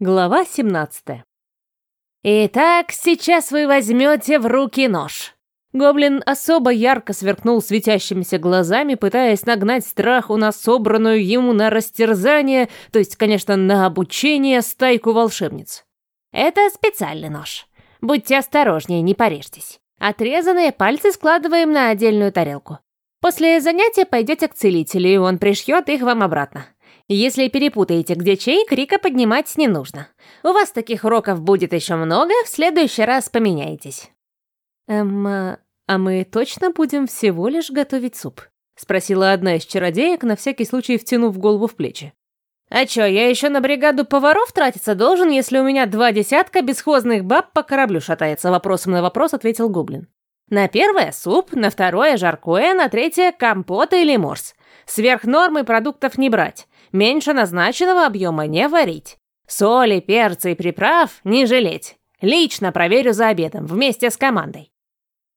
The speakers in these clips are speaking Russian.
Глава 17 «Итак, сейчас вы возьмете в руки нож». Гоблин особо ярко сверкнул светящимися глазами, пытаясь нагнать страху на собранную ему на растерзание, то есть, конечно, на обучение стайку волшебниц. «Это специальный нож. Будьте осторожнее, не порежьтесь. Отрезанные пальцы складываем на отдельную тарелку. После занятия пойдете к целителю, и он пришьет их вам обратно. Если перепутаете, где чей, крика поднимать не нужно. У вас таких уроков будет еще много, в следующий раз поменяйтесь». «Эм, а, а мы точно будем всего лишь готовить суп?» — спросила одна из чародеек, на всякий случай втянув голову в плечи. «А чё, я еще на бригаду поваров тратиться должен, если у меня два десятка бесхозных баб по кораблю шатается?» Вопросом на вопрос ответил Гоблин. «На первое — суп, на второе — жаркое, на третье — компот или морс. Сверх нормы продуктов не брать. Меньше назначенного объема не варить. Соли, перца и приправ не жалеть. Лично проверю за обедом, вместе с командой.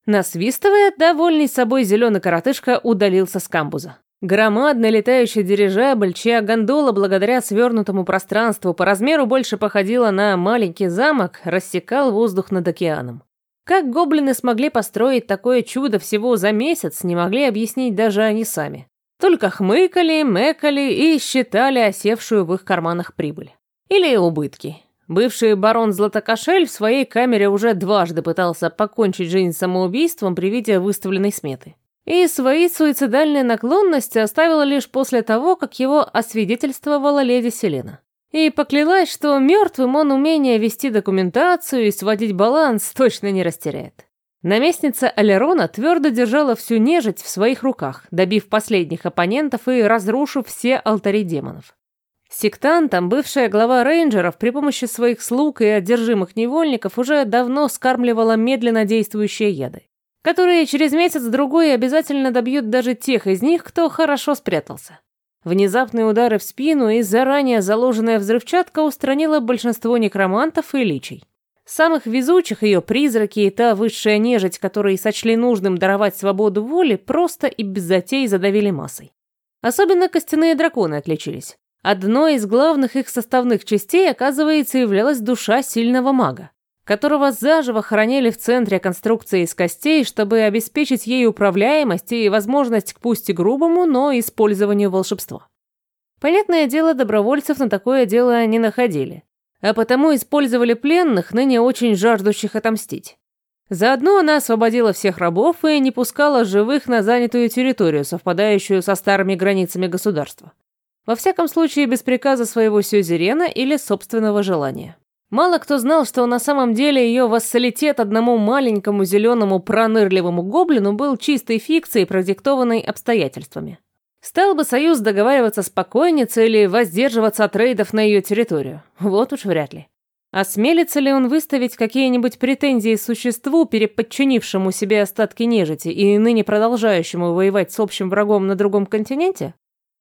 Насвистывая, довольный собой зеленый коротышка удалился с камбуза. Громадный летающий дирижабль, чья гондола благодаря свернутому пространству по размеру больше походила на маленький замок, рассекал воздух над океаном. Как гоблины смогли построить такое чудо всего за месяц, не могли объяснить даже они сами. Только хмыкали, мэкали и считали осевшую в их карманах прибыль. Или убытки. Бывший барон Златокошель в своей камере уже дважды пытался покончить жизнь самоубийством при виде выставленной сметы. И свои суицидальные наклонности оставила лишь после того, как его освидетельствовала леди Селена. И поклялась, что мертвым он умение вести документацию и сводить баланс точно не растеряет. Наместница Алерона твердо держала всю нежить в своих руках, добив последних оппонентов и разрушив все алтари демонов. Сектантам бывшая глава рейнджеров при помощи своих слуг и одержимых невольников уже давно скармливала медленно действующие яды, которые через месяц-другой обязательно добьют даже тех из них, кто хорошо спрятался. Внезапные удары в спину и заранее заложенная взрывчатка устранила большинство некромантов и личей. Самых везучих ее призраки и та высшая нежить, которые сочли нужным даровать свободу воли, просто и без затей задавили массой. Особенно костяные драконы отличились. Одной из главных их составных частей, оказывается, являлась душа сильного мага, которого заживо хоронили в центре конструкции из костей, чтобы обеспечить ей управляемость и возможность к пусть и грубому, но использованию волшебства. Понятное дело, добровольцев на такое дело не находили а потому использовали пленных, ныне очень жаждущих отомстить. Заодно она освободила всех рабов и не пускала живых на занятую территорию, совпадающую со старыми границами государства. Во всяком случае, без приказа своего сюзерена или собственного желания. Мало кто знал, что на самом деле ее вассалитет одному маленькому зеленому пронырливому гоблину был чистой фикцией, продиктованной обстоятельствами. Стал бы Союз договариваться с покойницей или воздерживаться от рейдов на ее территорию? Вот уж вряд ли. Осмелится ли он выставить какие-нибудь претензии существу, переподчинившему себе остатки нежити и ныне продолжающему воевать с общим врагом на другом континенте?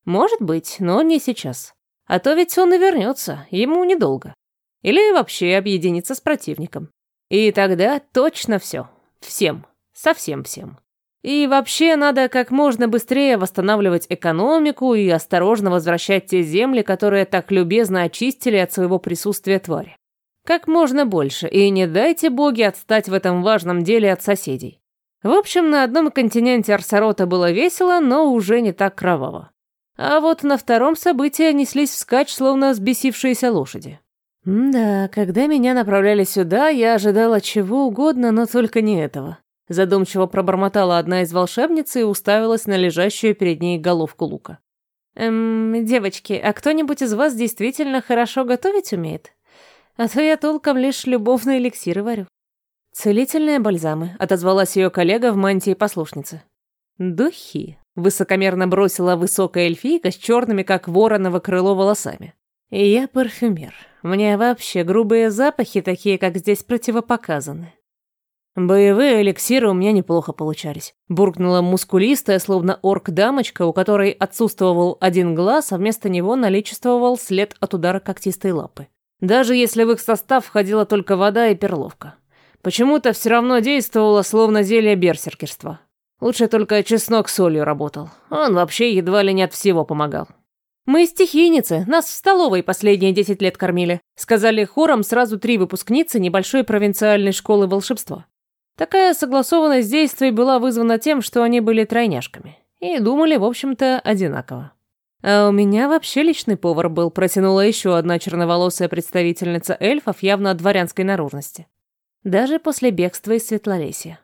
Может быть, но не сейчас. А то ведь он и вернется, ему недолго. Или вообще объединится с противником. И тогда точно все. Всем. Совсем всем. И вообще надо как можно быстрее восстанавливать экономику и осторожно возвращать те земли, которые так любезно очистили от своего присутствия твари. Как можно больше, и не дайте боги отстать в этом важном деле от соседей. В общем, на одном континенте Арсарота было весело, но уже не так кроваво. А вот на втором события неслись вскачь, словно сбесившиеся лошади. да, когда меня направляли сюда, я ожидала чего угодно, но только не этого. Задумчиво пробормотала одна из волшебниц и уставилась на лежащую перед ней головку лука. «Эм, девочки, а кто-нибудь из вас действительно хорошо готовить умеет? А то я толком лишь любовные эликсиры варю». «Целительные бальзамы», — отозвалась ее коллега в мантии послушницы. «Духи», — высокомерно бросила высокая эльфийка с черными, как вороново крыло, волосами. «И я парфюмер. Мне вообще грубые запахи, такие, как здесь, противопоказаны. «Боевые эликсиры у меня неплохо получались», — буркнула мускулистая, словно орк-дамочка, у которой отсутствовал один глаз, а вместо него наличествовал след от удара когтистой лапы. Даже если в их состав входила только вода и перловка. Почему-то все равно действовало, словно зелье берсеркерства. Лучше только чеснок с солью работал. Он вообще едва ли не от всего помогал. «Мы стихийницы, нас в столовой последние десять лет кормили», сказали хором сразу три выпускницы небольшой провинциальной школы волшебства. Такая согласованность действий была вызвана тем, что они были тройняшками. И думали, в общем-то, одинаково. А у меня вообще личный повар был, протянула еще одна черноволосая представительница эльфов явно дворянской наружности. Даже после бегства из Светлолесья.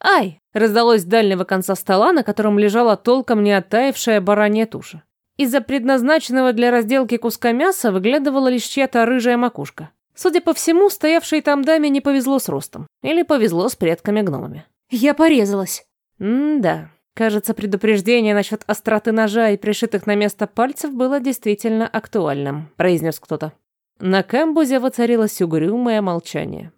«Ай!» — раздалось с дальнего конца стола, на котором лежала толком не оттаившая баранья туша. Из-за предназначенного для разделки куска мяса выглядывала лишь чья-то рыжая макушка. Судя по всему, стоявшей там даме не повезло с ростом. Или повезло с предками-гномами. «Я порезалась». М-да. Кажется, предупреждение насчет остроты ножа и пришитых на место пальцев было действительно актуальным, произнес кто-то. На камбузе воцарилось угрюмое молчание.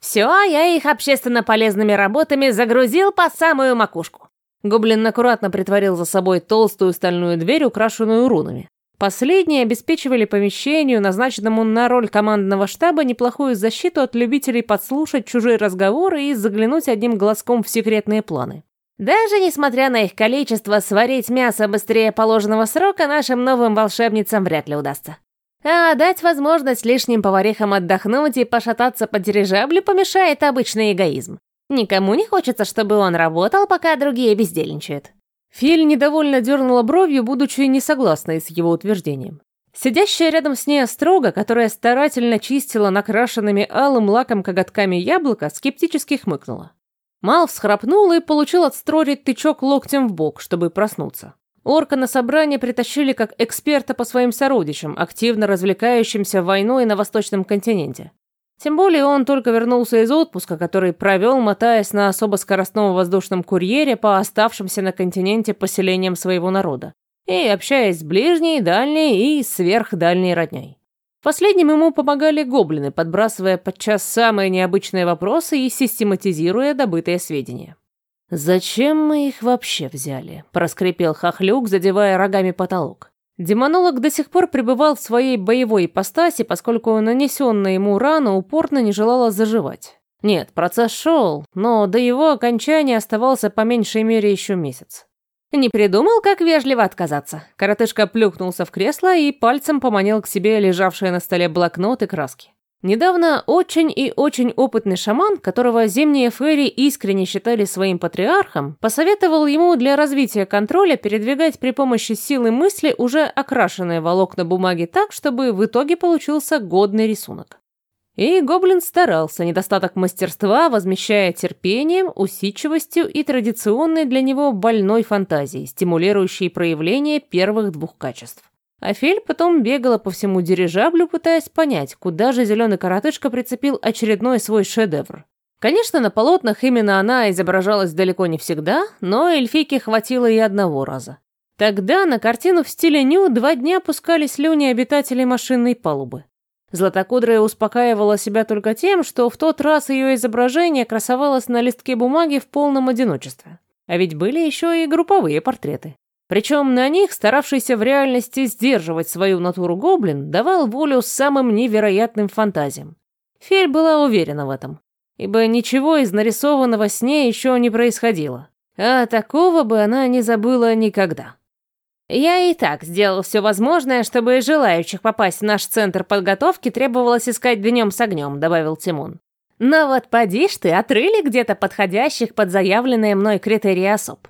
«Все, я их общественно полезными работами загрузил по самую макушку». Гоблин аккуратно притворил за собой толстую стальную дверь, украшенную рунами. Последние обеспечивали помещению, назначенному на роль командного штаба, неплохую защиту от любителей подслушать чужие разговоры и заглянуть одним глазком в секретные планы. Даже несмотря на их количество, сварить мясо быстрее положенного срока нашим новым волшебницам вряд ли удастся. А дать возможность лишним поварихам отдохнуть и пошататься по дирижаблю помешает обычный эгоизм. Никому не хочется, чтобы он работал, пока другие бездельничают. Филь недовольно дернула бровью, будучи не согласной с его утверждением. Сидящая рядом с ней острога, которая старательно чистила накрашенными алым лаком коготками яблоко, скептически хмыкнула. Мал всхрапнул и получил от Строри тычок локтем в бок, чтобы проснуться. Орка на собрание притащили как эксперта по своим сородичам, активно развлекающимся войной на Восточном континенте. Тем более он только вернулся из отпуска, который провел, мотаясь на особо скоростном воздушном курьере по оставшимся на континенте поселениям своего народа и общаясь с ближней, дальней и сверхдальней родней. Последним ему помогали гоблины, подбрасывая подчас самые необычные вопросы и систематизируя добытые сведения. «Зачем мы их вообще взяли?» – проскрипел Хохлюк, задевая рогами потолок. Демонолог до сих пор пребывал в своей боевой ипостаси, поскольку нанесенная ему рана упорно не желала заживать. Нет, процесс шел, но до его окончания оставался по меньшей мере еще месяц. «Не придумал, как вежливо отказаться?» Коротышка плюхнулся в кресло и пальцем поманил к себе лежавшие на столе блокнот и краски. Недавно очень и очень опытный шаман, которого зимние фейри искренне считали своим патриархом, посоветовал ему для развития контроля передвигать при помощи силы мысли уже окрашенные волокна бумаги так, чтобы в итоге получился годный рисунок. И гоблин старался, недостаток мастерства возмещая терпением, усидчивостью и традиционной для него больной фантазией, стимулирующей проявление первых двух качеств. Афель потом бегала по всему дирижаблю, пытаясь понять, куда же зеленый коротышка прицепил очередной свой шедевр. Конечно, на полотнах именно она изображалась далеко не всегда, но эльфийке хватило и одного раза. Тогда на картину в стиле ню два дня пускали слюни обитателей машинной палубы. Златокудрая успокаивала себя только тем, что в тот раз ее изображение красовалось на листке бумаги в полном одиночестве. А ведь были еще и групповые портреты. Причем на них, старавшийся в реальности сдерживать свою натуру гоблин, давал волю самым невероятным фантазиям. Фель была уверена в этом, ибо ничего из нарисованного с ней еще не происходило. А такого бы она не забыла никогда. Я и так сделал все возможное, чтобы желающих попасть в наш центр подготовки требовалось искать днем с огнем», — добавил Тимон. «Но вот поди ж ты, отрыли где-то подходящих под заявленные мной критерии особ».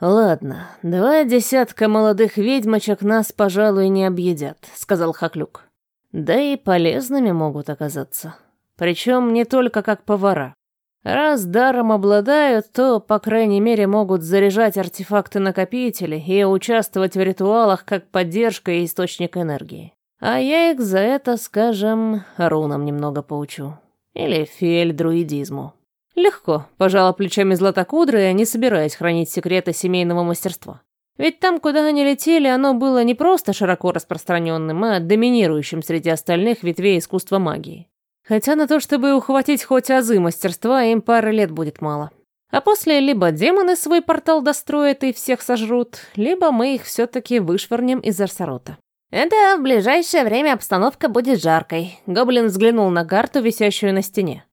«Ладно, два десятка молодых ведьмочек нас, пожалуй, не объедят», — сказал Хаклюк. «Да и полезными могут оказаться. Причем не только как повара. Раз даром обладают, то, по крайней мере, могут заряжать артефакты-накопители и участвовать в ритуалах как поддержка и источник энергии. А я их за это, скажем, рунам немного поучу. Или фель-друидизму. Легко, пожала плечами Златокудрая, не собираясь хранить секреты семейного мастерства. Ведь там, куда они летели, оно было не просто широко распространенным, а доминирующим среди остальных ветвей искусства магии. Хотя на то, чтобы ухватить хоть азы мастерства, им пары лет будет мало. А после либо демоны свой портал достроят и всех сожрут, либо мы их все-таки вышвырнем из Арсарота. «Это в ближайшее время обстановка будет жаркой», — Гоблин взглянул на карту, висящую на стене.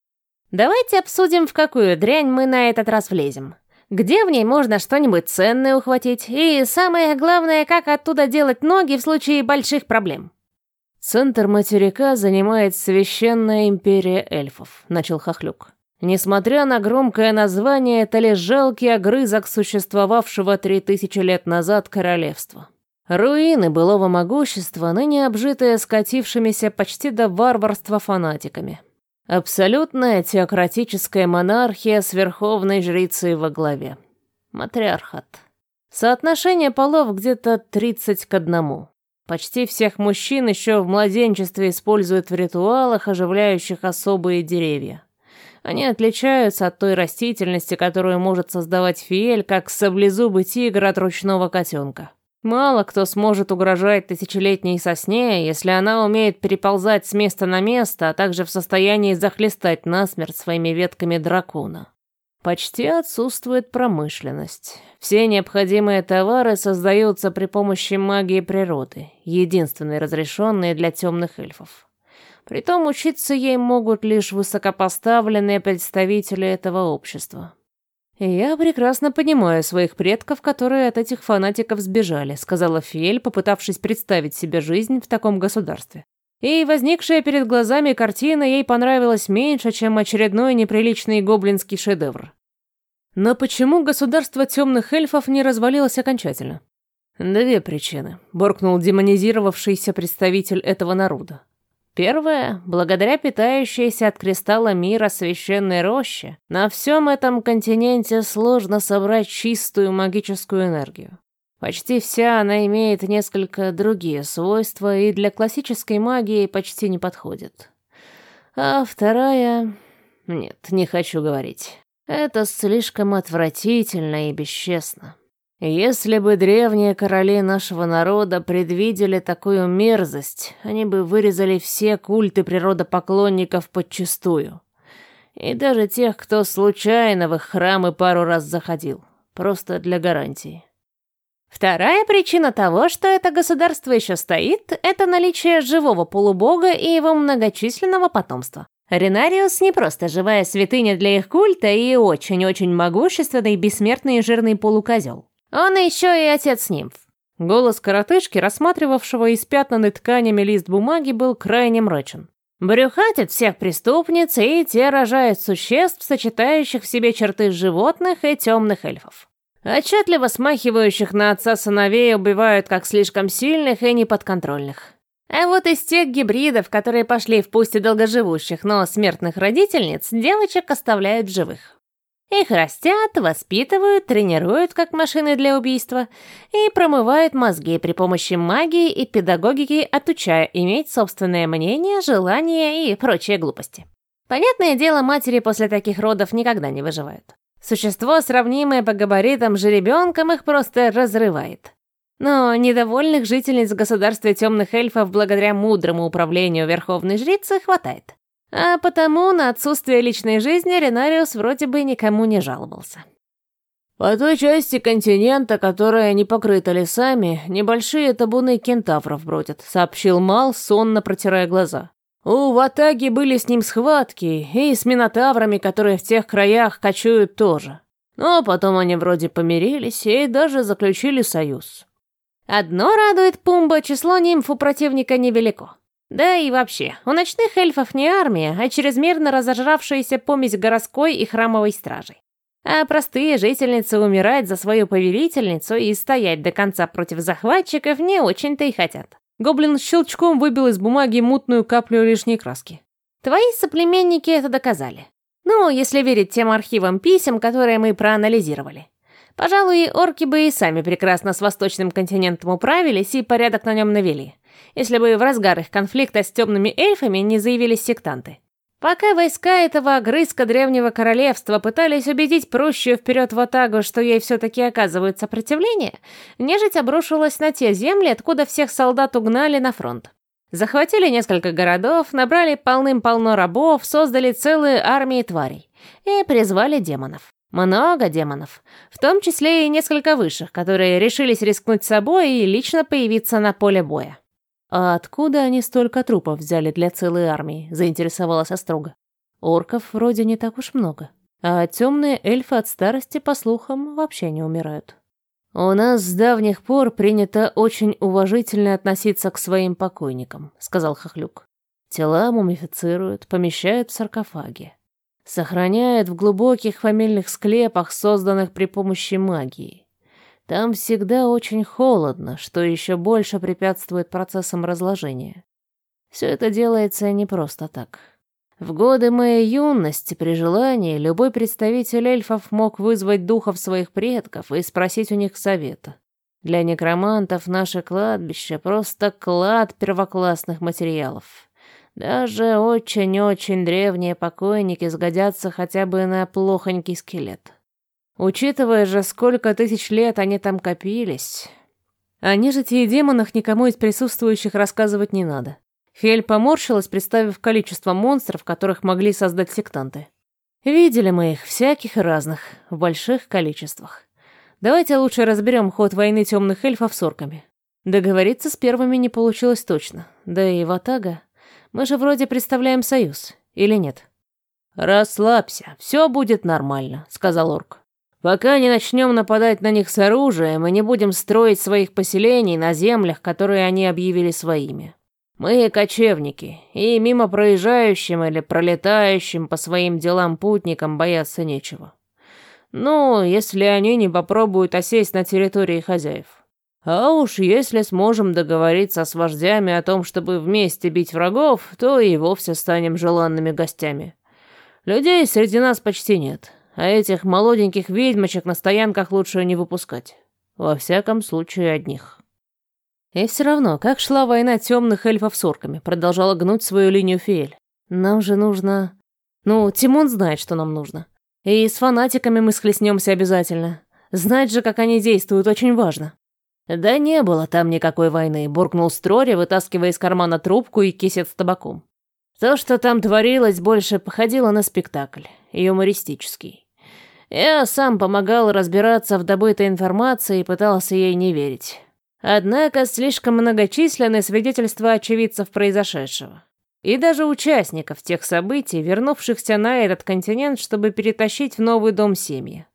«Давайте обсудим, в какую дрянь мы на этот раз влезем. Где в ней можно что-нибудь ценное ухватить? И самое главное, как оттуда делать ноги в случае больших проблем? Центр материка занимает священная империя эльфов, начал Хохлюк. Несмотря на громкое название, это лишь жалкий огрызок существовавшего три тысячи лет назад королевства. Руины былого могущества, ныне обжитые скатившимися почти до варварства фанатиками. Абсолютная теократическая монархия с верховной жрицей во главе. Матриархат. Соотношение полов где-то 30 к одному. Почти всех мужчин еще в младенчестве используют в ритуалах, оживляющих особые деревья. Они отличаются от той растительности, которую может создавать фиель, как саблезубый тигр от ручного котенка. Мало кто сможет угрожать тысячелетней сосне, если она умеет переползать с места на место, а также в состоянии захлестать насмерть своими ветками дракона. Почти отсутствует промышленность. Все необходимые товары создаются при помощи магии природы, единственной разрешенной для темных эльфов. Притом учиться ей могут лишь высокопоставленные представители этого общества. «Я прекрасно понимаю своих предков, которые от этих фанатиков сбежали», сказала Фиэль, попытавшись представить себе жизнь в таком государстве. И возникшая перед глазами картина ей понравилась меньше, чем очередной неприличный гоблинский шедевр. Но почему государство темных эльфов не развалилось окончательно? Две причины, буркнул демонизировавшийся представитель этого народа. Первое, благодаря питающейся от кристалла мира священной роще, на всем этом континенте сложно собрать чистую магическую энергию. Почти вся она имеет несколько другие свойства и для классической магии почти не подходит. А вторая... Нет, не хочу говорить. Это слишком отвратительно и бесчестно. Если бы древние короли нашего народа предвидели такую мерзость, они бы вырезали все культы природопоклонников подчистую. И даже тех, кто случайно в их храмы пару раз заходил. Просто для гарантии. Вторая причина того, что это государство еще стоит, это наличие живого полубога и его многочисленного потомства. Ренариус не просто живая святыня для их культа и очень-очень могущественный, бессмертный жирный полукозел. Он еще и отец нимф. Голос коротышки, рассматривавшего испятнанный тканями лист бумаги, был крайне мрачен. Брюхатит всех преступниц, и те рожают существ, сочетающих в себе черты животных и темных эльфов. Отчетливо смахивающих на отца сыновей убивают как слишком сильных и неподконтрольных. А вот из тех гибридов, которые пошли в пусть и долгоживущих, но смертных родительниц, девочек оставляют живых. Их растят, воспитывают, тренируют как машины для убийства и промывают мозги при помощи магии и педагогики, отучая иметь собственное мнение, желания и прочие глупости. Понятное дело, матери после таких родов никогда не выживают. Существо, сравнимое по габаритам с жеребенком, их просто разрывает. Но недовольных жительниц государства темных эльфов благодаря мудрому управлению Верховной Жрицы хватает. А потому на отсутствие личной жизни Ренариус вроде бы никому не жаловался. По той части континента, которая не покрыта лесами, небольшие табуны кентавров бродят, сообщил Мал, сонно протирая глаза. У Ватаги были с ним схватки, и с минотаврами, которые в тех краях кочуют тоже. Но потом они вроде помирились и даже заключили союз. Одно радует Пумба, число нимф у противника невелико. Да и вообще, у ночных эльфов не армия, а чрезмерно разожравшаяся помесь городской и храмовой стражи. А простые жительницы умирать за свою повелительницу и стоять до конца против захватчиков не очень-то и хотят. Гоблин щелчком выбил из бумаги мутную каплю лишней краски. Твои соплеменники это доказали. Ну, если верить тем архивам писем, которые мы проанализировали. Пожалуй, орки бы и сами прекрасно с восточным континентом управились и порядок на нем навели если бы в разгар их конфликта с темными эльфами не заявились сектанты. Пока войска этого огрызка древнего королевства пытались убедить прущую вперед Ватагу, что ей все-таки оказывают сопротивление, нежить обрушилась на те земли, откуда всех солдат угнали на фронт. Захватили несколько городов, набрали полным-полно рабов, создали целые армии тварей и призвали демонов. Много демонов, в том числе и несколько высших, которые решились рискнуть собой и лично появиться на поле боя. «А откуда они столько трупов взяли для целой армии?» — заинтересовалась Острога. «Орков вроде не так уж много». А темные эльфы от старости, по слухам, вообще не умирают. «У нас с давних пор принято очень уважительно относиться к своим покойникам», — сказал Хохлюк. «Тела мумифицируют, помещают в саркофаги. Сохраняют в глубоких фамильных склепах, созданных при помощи магии. Там всегда очень холодно, что еще больше препятствует процессам разложения. Все это делается не просто так. В годы моей юности, при желании, любой представитель эльфов мог вызвать духов своих предков и спросить у них совета. Для некромантов наше кладбище — просто клад первоклассных материалов. Даже очень-очень древние покойники сгодятся хотя бы на плохонький скелет. Учитывая же, сколько тысяч лет они там копились... О нежити и демонах никому из присутствующих рассказывать не надо. Фель поморщилась, представив количество монстров, которых могли создать сектанты. Видели мы их, всяких и разных, в больших количествах. Давайте лучше разберем ход войны темных эльфов с орками. Договориться с первыми не получилось точно. Да и Ватага... Мы же вроде представляем союз, или нет? «Расслабься, все будет нормально», — сказал орк. «Пока не начнем нападать на них с оружием и не будем строить своих поселений на землях, которые они объявили своими. Мы кочевники, и мимо проезжающим или пролетающим по своим делам путникам бояться нечего. Ну, если они не попробуют осесть на территории хозяев. А уж если сможем договориться с вождями о том, чтобы вместе бить врагов, то и вовсе станем желанными гостями. Людей среди нас почти нет, а этих молоденьких ведьмочек на стоянках лучше не выпускать. Во всяком случае, одних. И все равно, как шла война темных эльфов с орками, продолжала гнуть свою линию Фиэль. Нам же нужно... Ну, Тимон знает, что нам нужно. И с фанатиками мы схлестнемся обязательно. Знать же, как они действуют, очень важно. Да не было там никакой войны, буркнул Строри, вытаскивая из кармана трубку и кисет с табаком. То, что там творилось, больше походило на спектакль, юмористический. Я сам помогал разбираться в добытой информации и пытался ей не верить. Однако слишком многочисленны свидетельства очевидцев произошедшего. И даже участников тех событий, вернувшихся на этот континент, чтобы перетащить в новый дом семьи.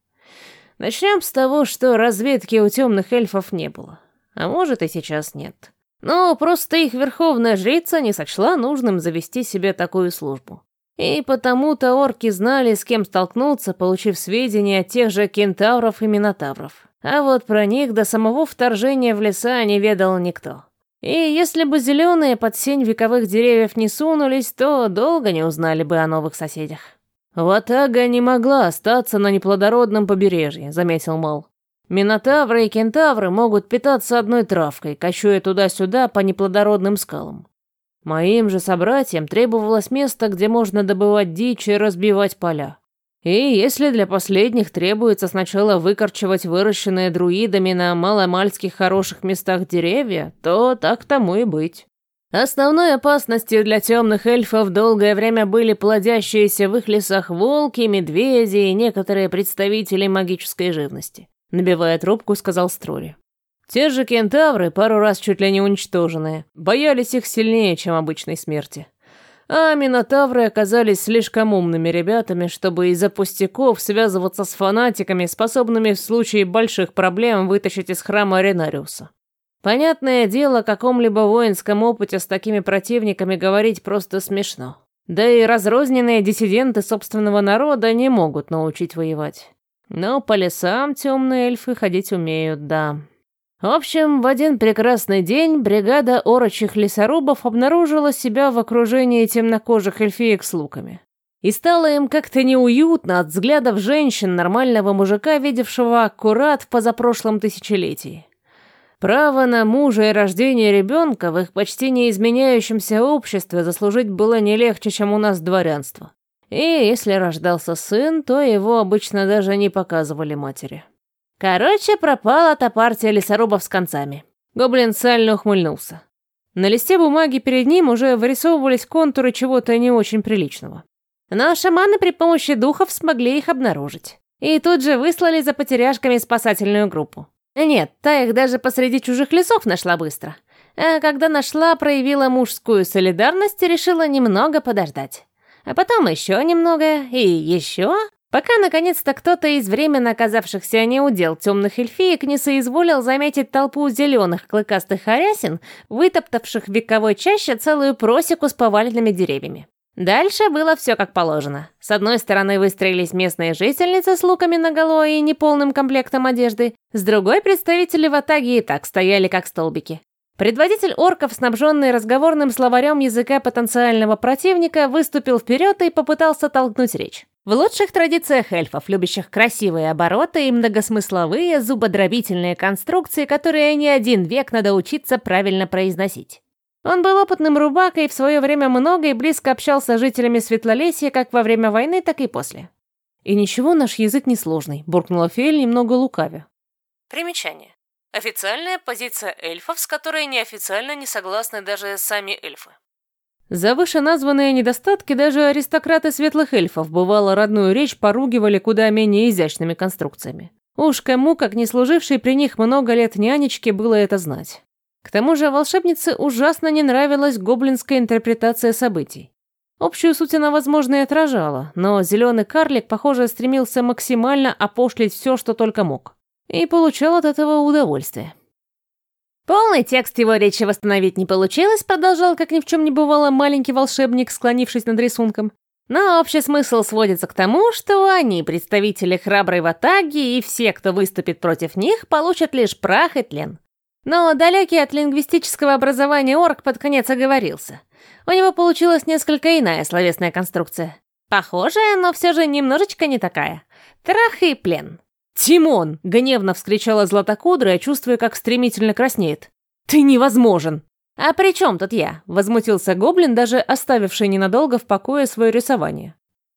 Начнем с того, что разведки у темных эльфов не было. А может и сейчас нет. Но просто их верховная жрица не сочла нужным завести себе такую службу. И потому-то орки знали, с кем столкнуться, получив сведения от тех же кентавров и минотавров. А вот про них до самого вторжения в леса не ведал никто. И если бы зеленые под сень вековых деревьев не сунулись, то долго не узнали бы о новых соседях. «Ватага не могла остаться на неплодородном побережье», — заметил Мал. «Минотавры и кентавры могут питаться одной травкой, кочуя туда-сюда по неплодородным скалам. Моим же собратьям требовалось место, где можно добывать дичь и разбивать поля. И если для последних требуется сначала выкорчевать выращенные друидами на маломальских хороших местах деревья, то так тому и быть. Основной опасностью для темных эльфов долгое время были плодящиеся в их лесах волки, медведи и некоторые представители магической живности. Набивая трубку, сказал Строри. Те же кентавры, пару раз чуть ли не уничтоженные, боялись их сильнее, чем обычной смерти. А минотавры оказались слишком умными ребятами, чтобы из-за пустяков связываться с фанатиками, способными в случае больших проблем вытащить из храма Ренариуса. Понятное дело, о каком-либо воинском опыте с такими противниками говорить просто смешно. Да и разрозненные диссиденты собственного народа не могут научить воевать. Но по лесам темные эльфы ходить умеют, да. В общем, в один прекрасный день бригада орочих лесорубов обнаружила себя в окружении темнокожих эльфиек с луками. И стало им как-то неуютно от взглядов женщин нормального мужика, видевшего аккурат в позапрошлом тысячелетии. Право на мужа и рождение ребенка в их почти неизменяющемся обществе заслужить было не легче, чем у нас дворянство. И если рождался сын, то его обычно даже не показывали матери. Короче, пропала та партия лесорубов с концами. Гоблин сально ухмыльнулся. На листе бумаги перед ним уже вырисовывались контуры чего-то не очень приличного. Но шаманы при помощи духов смогли их обнаружить. И тут же выслали за потеряшками спасательную группу. Нет, та их даже посреди чужих лесов нашла быстро. А когда нашла, проявила мужскую солидарность и решила немного подождать. А потом еще немного и еще, Пока, наконец-то, кто-то из временно оказавшихся неудел темных эльфиек не соизволил заметить толпу зеленых клыкастых хорясин, вытоптавших вековой чаще целую просеку с поваленными деревьями. Дальше было все как положено. С одной стороны выстроились местные жительницы с луками наголо и неполным комплектом одежды, с другой представители ватаги и так стояли как столбики. Предводитель орков, снабженный разговорным словарем языка потенциального противника, выступил вперед и попытался толкнуть речь. В лучших традициях эльфов, любящих красивые обороты и многосмысловые зубодробительные конструкции, которые не один век надо учиться правильно произносить. Он был опытным рубакой и в свое время много и близко общался с жителями Светлолесья как во время войны, так и после. «И ничего, наш язык несложный», — буркнула Фель немного лукавя. Примечание. Официальная позиция эльфов, с которой неофициально не согласны даже сами эльфы. За вышеназванные недостатки даже аристократы светлых эльфов бывало родную речь поругивали куда менее изящными конструкциями. Уж кому, как не служивший при них много лет нянечке, было это знать. К тому же волшебнице ужасно не нравилась гоблинская интерпретация событий. Общую суть она, возможно, и отражала, но зеленый карлик, похоже, стремился максимально опошлить все, что только мог. И получал от этого удовольствие. Полный текст его речи восстановить не получилось, продолжал, как ни в чем не бывало, маленький волшебник, склонившись над рисунком. Но общий смысл сводится к тому, что они, представители храброй ватаги, и все, кто выступит против них, получат лишь прах и тлен. Но далекий от лингвистического образования орк под конец оговорился. У него получилась несколько иная словесная конструкция. Похожая, но все же немножечко не такая. Трах и плен. «Тимон!» — гневно вскричала Златокудрая, чувствуя, как стремительно краснеет. «Ты невозможен!» «А при чем тут я?» — возмутился Гоблин, даже оставивший ненадолго в покое свое рисование.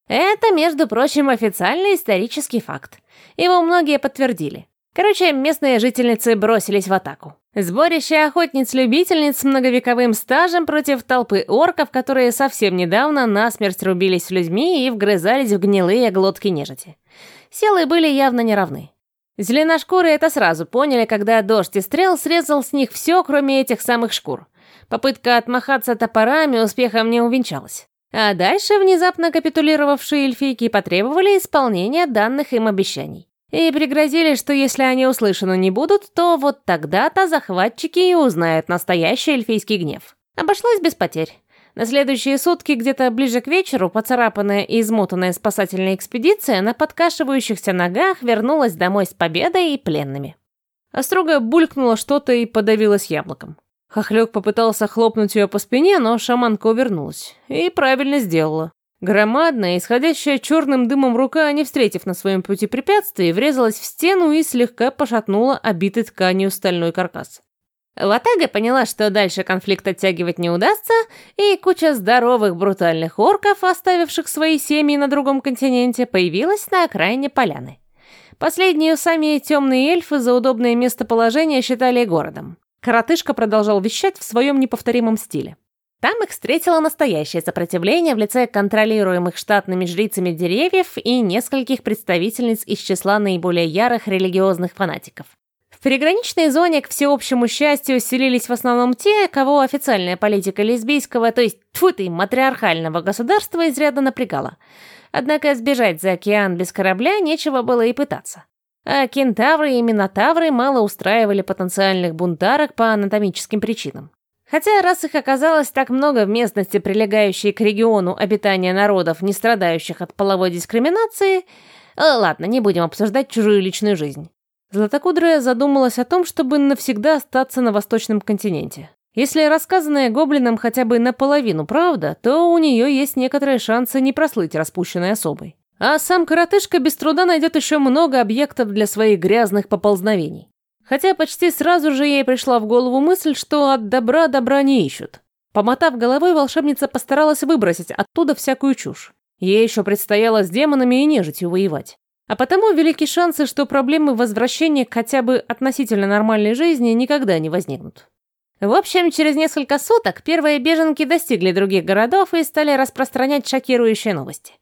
«Это, между прочим, официальный исторический факт. Его многие подтвердили. Короче, местные жительницы бросились в атаку. Сборище охотниц-любительниц с многовековым стажем против толпы орков, которые совсем недавно насмерть рубились с людьми и вгрызались в гнилые глотки нежити. Силы были явно неравны. Зеленошкуры это сразу поняли, когда дождь и стрел срезал с них все, кроме этих самых шкур. Попытка отмахаться топорами успехом не увенчалась. А дальше внезапно капитулировавшие эльфийки потребовали исполнения данных им обещаний. И пригрозили, что если они услышаны не будут, то вот тогда-то захватчики и узнают настоящий эльфийский гнев. Обошлось без потерь. На следующие сутки, где-то ближе к вечеру, поцарапанная и измотанная спасательная экспедиция на подкашивающихся ногах вернулась домой с победой и пленными. Оструга булькнула что-то и подавилась яблоком. Хохлёк попытался хлопнуть ее по спине, но шаманка увернулась. И правильно сделала. Громадная, исходящая черным дымом рука, не встретив на своем пути препятствий, врезалась в стену и слегка пошатнула обитый тканью стальной каркас. Ватага поняла, что дальше конфликт оттягивать не удастся, и куча здоровых брутальных орков, оставивших свои семьи на другом континенте, появилась на окраине поляны. Последнюю сами темные эльфы за удобное местоположение считали городом. Коротышка продолжал вещать в своем неповторимом стиле. Там их встретило настоящее сопротивление в лице контролируемых штатными жрицами деревьев и нескольких представительниц из числа наиболее ярых религиозных фанатиков. В приграничной зоне, к всеобщему счастью, селились в основном те, кого официальная политика лесбийского, то есть тьфу ты, матриархального государства изрядно напрягала. Однако сбежать за океан без корабля нечего было и пытаться. А кентавры и минотавры мало устраивали потенциальных бунтарок по анатомическим причинам. Хотя раз их оказалось так много в местности, прилегающей к региону обитания народов, не страдающих от половой дискриминации, э, ладно, не будем обсуждать чужую личную жизнь. Златокудрая задумалась о том, чтобы навсегда остаться на восточном континенте. Если рассказанное гоблином хотя бы наполовину правда, то у нее есть некоторые шансы не прослыть распущенной особой. А сам коротышка без труда найдет еще много объектов для своих грязных поползновений. Хотя почти сразу же ей пришла в голову мысль, что от добра добра не ищут. Помотав головой, волшебница постаралась выбросить оттуда всякую чушь. Ей еще предстояло с демонами и нежитью воевать. А потому велики шансы, что проблемы возвращения к хотя бы относительно нормальной жизни никогда не возникнут. В общем, через несколько суток первые беженки достигли других городов и стали распространять шокирующие новости.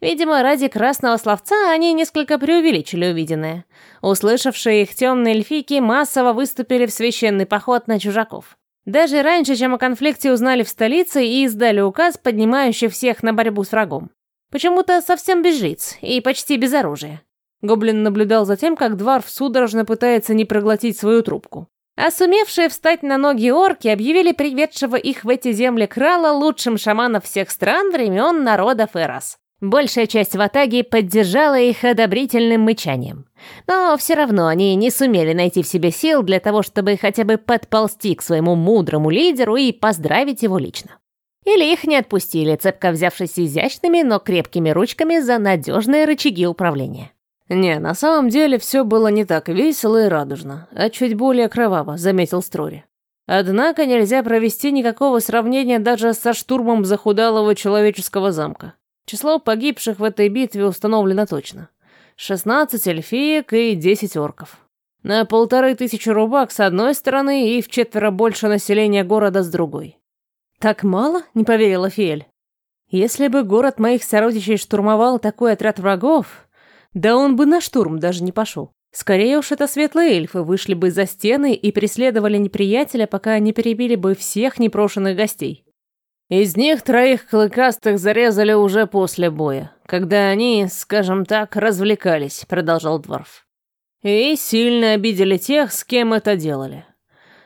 Видимо, ради красного словца они несколько преувеличили увиденное. Услышавшие их темные эльфийки массово выступили в священный поход на чужаков. Даже раньше, чем о конфликте узнали в столице и издали указ, поднимающий всех на борьбу с врагом. Почему-то совсем без жиц и почти без оружия. Гоблин наблюдал за тем, как Дварф судорожно пытается не проглотить свою трубку. А сумевшие встать на ноги орки объявили приведшего их в эти земли крала лучшим шаманом всех стран времен народов Эрос. Большая часть ватаги поддержала их одобрительным мычанием. Но все равно они не сумели найти в себе сил для того, чтобы хотя бы подползти к своему мудрому лидеру и поздравить его лично. Или их не отпустили, цепко взявшись изящными, но крепкими ручками за надежные рычаги управления. «Не, на самом деле все было не так весело и радужно, а чуть более кроваво», — заметил Строри. Однако нельзя провести никакого сравнения даже со штурмом захудалого человеческого замка. Число погибших в этой битве установлено точно. 16 эльфиек и 10 орков. На полторы тысячи рубак с одной стороны и в четверо больше населения города с другой. «Так мало?» — не поверила Фиэль. «Если бы город моих сородичей штурмовал такой отряд врагов, да он бы на штурм даже не пошел. Скорее уж это светлые эльфы вышли бы за стены и преследовали неприятеля, пока не перебили бы всех непрошенных гостей. Из них троих клыкастых зарезали уже после боя, когда они, скажем так, развлекались, продолжал Дворф. И сильно обидели тех, с кем это делали.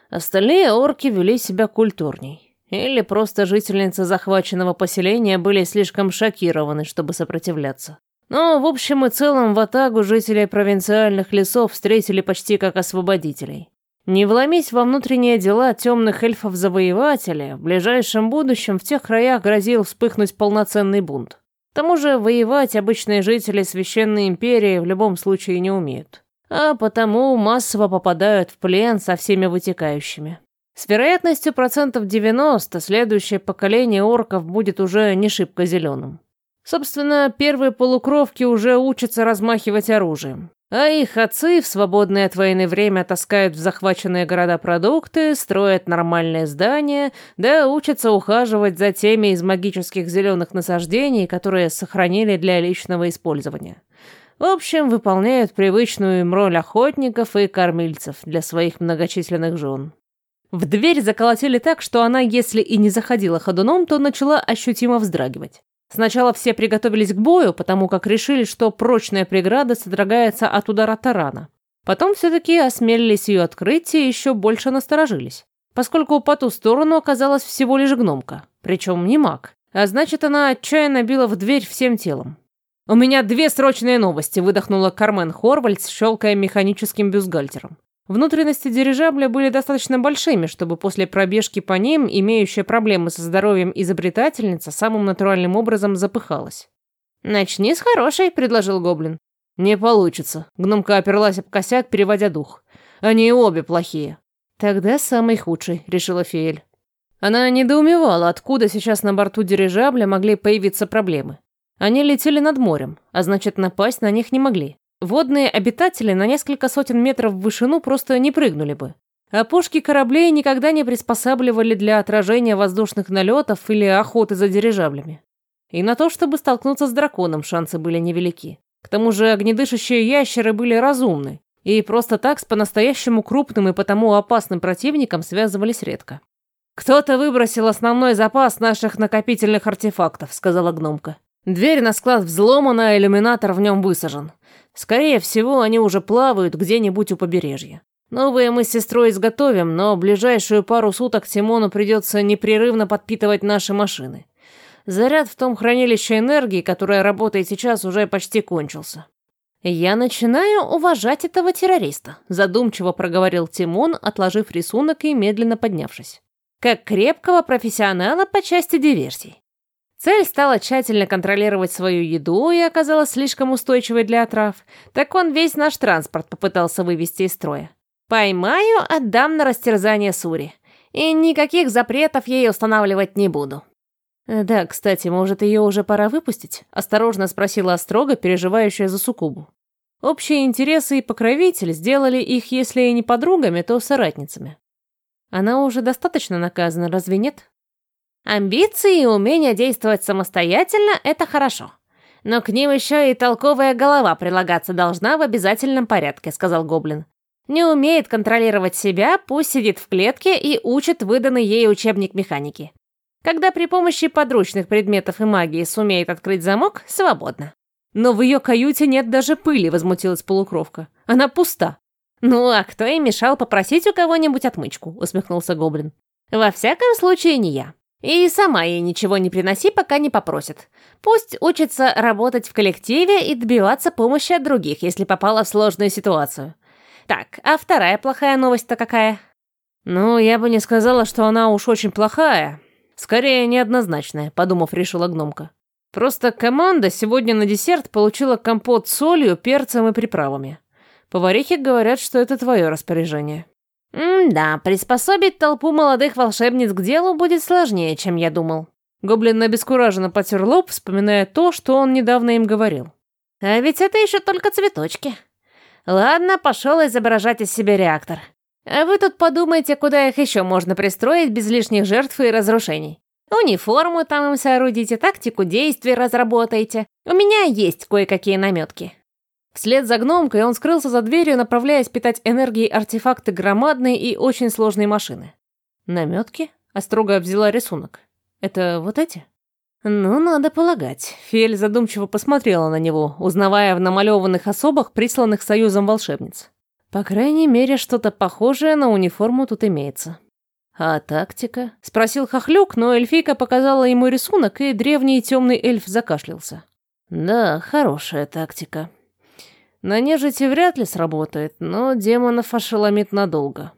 Остальные орки вели себя культурней. Или просто жительницы захваченного поселения были слишком шокированы, чтобы сопротивляться. Но, в общем и целом, в Атагу жителей провинциальных лесов встретили почти как освободителей. Не вломись во внутренние дела темных эльфов-завоевателя, в ближайшем будущем в тех краях грозил вспыхнуть полноценный бунт. К тому же воевать обычные жители Священной Империи в любом случае не умеют. А потому массово попадают в плен со всеми вытекающими. С вероятностью процентов 90 следующее поколение орков будет уже не шибко зеленым. Собственно, первые полукровки уже учатся размахивать оружием. А их отцы в свободное от войны время таскают в захваченные города продукты, строят нормальные здания, да учатся ухаживать за теми из магических зеленых насаждений, которые сохранили для личного использования. В общем, выполняют привычную им роль охотников и кормильцев для своих многочисленных жен. В дверь заколотили так, что она, если и не заходила ходуном, то начала ощутимо вздрагивать. Сначала все приготовились к бою, потому как решили, что прочная преграда содрогается от удара тарана. Потом все-таки осмелились ее открыть и еще больше насторожились, поскольку по ту сторону оказалась всего лишь гномка, причем не маг, а значит, она отчаянно била в дверь всем телом. «У меня две срочные новости», — выдохнула Кармен Хорвальдс, щелкая механическим бюстгальтером. Внутренности дирижабля были достаточно большими, чтобы после пробежки по ним, имеющая проблемы со здоровьем изобретательница, самым натуральным образом запыхалась. «Начни с хорошей», — предложил Гоблин. «Не получится». Гномка оперлась об косяк, переводя дух. «Они обе плохие». «Тогда самый худший», — решила Фиэль. Она недоумевала, откуда сейчас на борту дирижабля могли появиться проблемы. Они летели над морем, а значит, напасть на них не могли. Водные обитатели на несколько сотен метров в вышину просто не прыгнули бы. А пушки кораблей никогда не приспосабливали для отражения воздушных налетов или охоты за дирижаблями. И на то, чтобы столкнуться с драконом, шансы были невелики. К тому же огнедышащие ящеры были разумны, и просто так с по-настоящему крупным и потому опасным противником связывались редко. «Кто-то выбросил основной запас наших накопительных артефактов», — сказала гномка. «Дверь на склад взломана, иллюминатор в нем высажен. Скорее всего, они уже плавают где-нибудь у побережья. Новые мы с сестрой изготовим, но ближайшую пару суток Тимону придется непрерывно подпитывать наши машины. Заряд в том хранилище энергии, которое работает сейчас, уже почти кончился. «Я начинаю уважать этого террориста», задумчиво проговорил Тимон, отложив рисунок и медленно поднявшись. «Как крепкого профессионала по части диверсий. Цель стала тщательно контролировать свою еду и оказалась слишком устойчивой для отрав, так он весь наш транспорт попытался вывести из строя. Поймаю, отдам на растерзание Сури. И никаких запретов ей устанавливать не буду. «Да, кстати, может, ее уже пора выпустить?» — осторожно спросила Острога, переживающая за Сукубу. Общие интересы и покровитель сделали их, если и не подругами, то соратницами. Она уже достаточно наказана, разве нет? Амбиции и умение действовать самостоятельно – это хорошо. Но к ним еще и толковая голова прилагаться должна в обязательном порядке, сказал Гоблин. Не умеет контролировать себя, пусть сидит в клетке и учит выданный ей учебник механики. Когда при помощи подручных предметов и магии сумеет открыть замок, свободно. Но в ее каюте нет даже пыли, возмутилась полукровка. Она пуста. Ну, а кто и мешал попросить у кого-нибудь отмычку, усмехнулся гоблин. Во всяком случае, не я. И сама ей ничего не приноси, пока не попросит. Пусть учится работать в коллективе и добиваться помощи от других, если попала в сложную ситуацию. Так, а вторая плохая новость-то какая? Ну, я бы не сказала, что она уж очень плохая. Скорее, неоднозначная, подумав, решила гномка. Просто команда сегодня на десерт получила компот с солью, перцем и приправами. Поварихи говорят, что это твое распоряжение. М-да, приспособить толпу молодых волшебниц к делу будет сложнее, чем я думал. Гоблин обескураженно потер лоб, вспоминая то, что он недавно им говорил. А ведь это еще только цветочки. Ладно, пошел изображать из себя реактор. А вы тут подумайте, куда их еще можно пристроить без лишних жертв и разрушений. Униформу там им соорудите, тактику действий разработайте. У меня есть кое-какие наметки. Вслед за гномкой он скрылся за дверью, направляясь питать энергией артефакты громадной и очень сложной машины. Наметки? А строго обвела рисунок. Это вот эти? Ну, надо полагать. Фель задумчиво посмотрела на него, узнавая в намалеванных особах, присланных союзом волшебниц. По крайней мере, что-то похожее на униформу тут имеется. «А тактика?» — спросил Хохлюк, но эльфийка показала ему рисунок, и древний темный эльф закашлялся. «Да, хорошая тактика. На нежити вряд ли сработает, но демонов ошеломит надолго.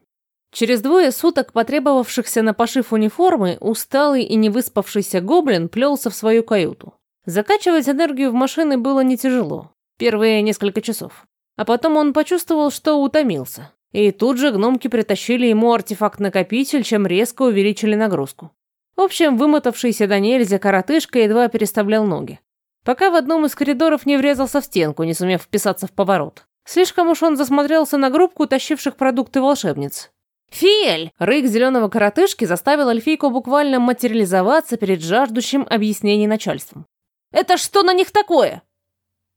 Через двое суток, потребовавшихся на пошив униформы, усталый и невыспавшийся гоблин плелся в свою каюту. Закачивать энергию в машины было не тяжело. Первые несколько часов. А потом он почувствовал, что утомился. И тут же гномки притащили ему артефакт-накопитель, чем резко увеличили нагрузку. В общем, вымотавшийся до нельзя коротышка едва переставлял ноги пока в одном из коридоров не врезался в стенку, не сумев вписаться в поворот. Слишком уж он засмотрелся на группку тащивших продукты волшебниц. «Фиэль!» Рык зеленого коротышки заставил эльфийку буквально материализоваться перед жаждущим объяснений начальством. «Это что на них такое?»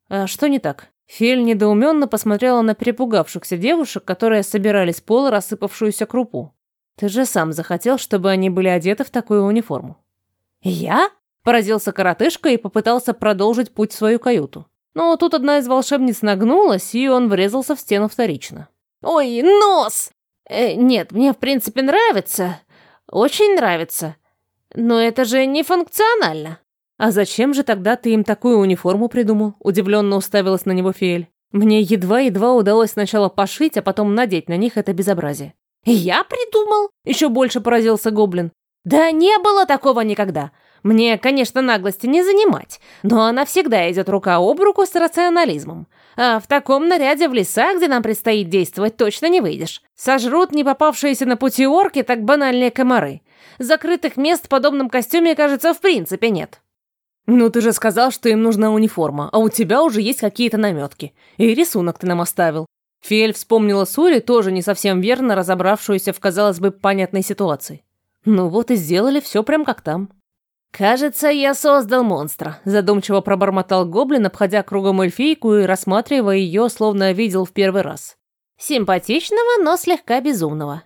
«А что не так?» Фель недоуменно посмотрела на перепугавшихся девушек, которые собирали с пола рассыпавшуюся крупу. «Ты же сам захотел, чтобы они были одеты в такую униформу». «Я?» Поразился коротышка и попытался продолжить путь в свою каюту. Но тут одна из волшебниц нагнулась, и он врезался в стену вторично. «Ой, нос!» э, «Нет, мне в принципе нравится. Очень нравится. Но это же не функционально». «А зачем же тогда ты им такую униформу придумал?» Удивленно уставилась на него Фиэль. «Мне едва-едва удалось сначала пошить, а потом надеть на них это безобразие». «Я придумал?» Еще больше поразился Гоблин. «Да не было такого никогда. Мне, конечно, наглости не занимать, но она всегда идет рука об руку с рационализмом. А в таком наряде в леса, где нам предстоит действовать, точно не выйдешь. Сожрут не попавшиеся на пути орки так банальные комары. Закрытых мест в подобном костюме, кажется, в принципе нет. «Ну ты же сказал, что им нужна униформа, а у тебя уже есть какие-то наметки. И рисунок ты нам оставил». Фиэль вспомнила Сури, тоже не совсем верно разобравшуюся в, казалось бы, понятной ситуации. Ну вот и сделали все прям как там. «Кажется, я создал монстра», — задумчиво пробормотал гоблин, обходя кругом эльфийку и рассматривая ее, словно видел в первый раз. «Симпатичного, но слегка безумного.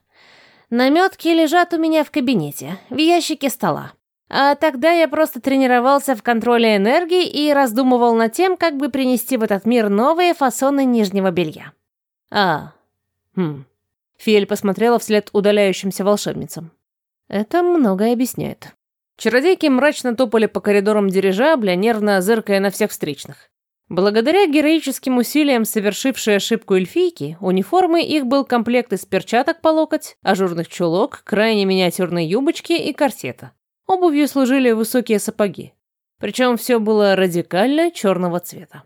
Наметки лежат у меня в кабинете, в ящике стола. А тогда я просто тренировался в контроле энергии и раздумывал над тем, как бы принести в этот мир новые фасоны нижнего белья». «А, хм...» Фиэль посмотрела вслед удаляющимся волшебницам. «Это многое объясняет». Чародейки мрачно топали по коридорам дирижабля, нервно зыркая на всех встречных. Благодаря героическим усилиям, совершившей ошибку эльфийки, униформы их был комплект из перчаток по локоть, ажурных чулок, крайне миниатюрной юбочки и корсета. Обувью служили высокие сапоги. Причем все было радикально черного цвета.